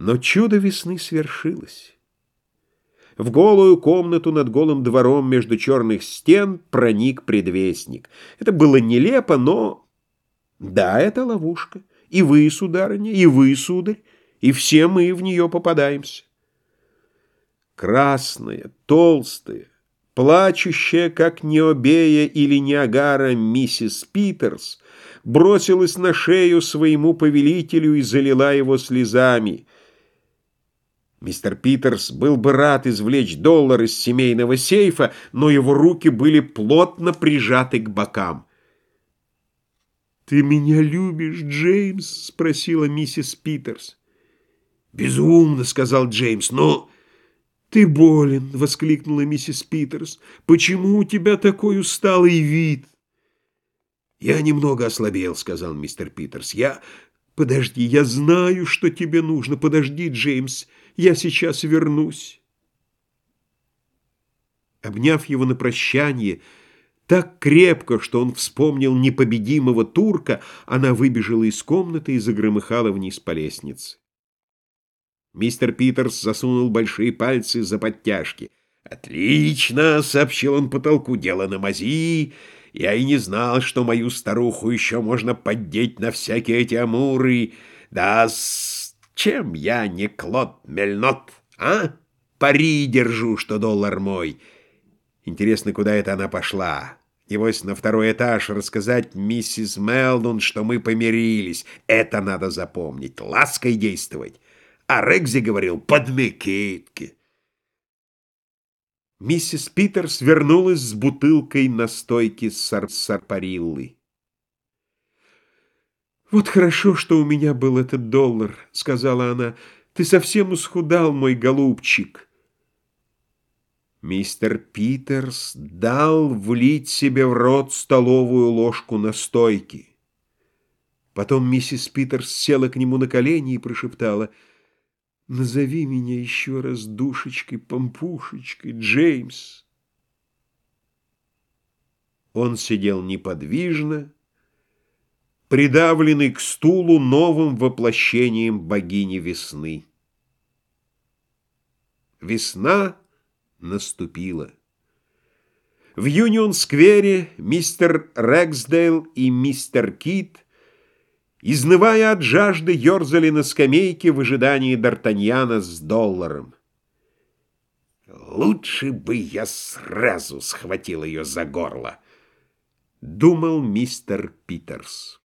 Но чудо весны свершилось. В голую комнату над голым двором между черных стен проник предвестник. Это было нелепо, но... Да, это ловушка. И вы, сударыня, и вы, сударь, и все мы в нее попадаемся. Красная, толстая, плачущая, как Необея или Ниагара, миссис Питерс бросилась на шею своему повелителю и залила его слезами — Мистер Питерс был бы рад извлечь доллар из семейного сейфа, но его руки были плотно прижаты к бокам. «Ты меня любишь, Джеймс?» — спросила миссис Питерс. «Безумно», — сказал Джеймс, — «но...» «Ты болен!» — воскликнула миссис Питерс. «Почему у тебя такой усталый вид?» «Я немного ослабел», — сказал мистер Питерс. «Я...» «Подожди, я знаю, что тебе нужно. Подожди, Джеймс, я сейчас вернусь». Обняв его на прощание, так крепко, что он вспомнил непобедимого турка, она выбежала из комнаты и загромыхала вниз по лестнице. Мистер Питерс засунул большие пальцы за подтяжки. «Отлично!» — сообщил он потолку. «Дело на мази!» Я и не знал, что мою старуху еще можно поддеть на всякие эти амуры. Да с чем я не Клод Мельнот, а? Пари держу, что доллар мой. Интересно, куда это она пошла? Небось, на второй этаж рассказать миссис Мелдон, что мы помирились. Это надо запомнить, лаской действовать. А Рекзи говорил «подмекитки». Миссис Питерс вернулась с бутылкой настойки сар сарпариллы. «Вот хорошо, что у меня был этот доллар», — сказала она. «Ты совсем усхудал, мой голубчик». Мистер Питерс дал влить себе в рот столовую ложку настойки. Потом миссис Питерс села к нему на колени и прошептала — Назови меня еще раз душечкой-помпушечкой, Джеймс. Он сидел неподвижно, придавленный к стулу новым воплощением богини весны. Весна наступила. В Юнион-сквере мистер Рексдейл и мистер Кит — Изнывая от жажды, ерзали на скамейке в ожидании Д'Артаньяна с долларом. «Лучше бы я сразу схватил ее за горло», — думал мистер Питерс.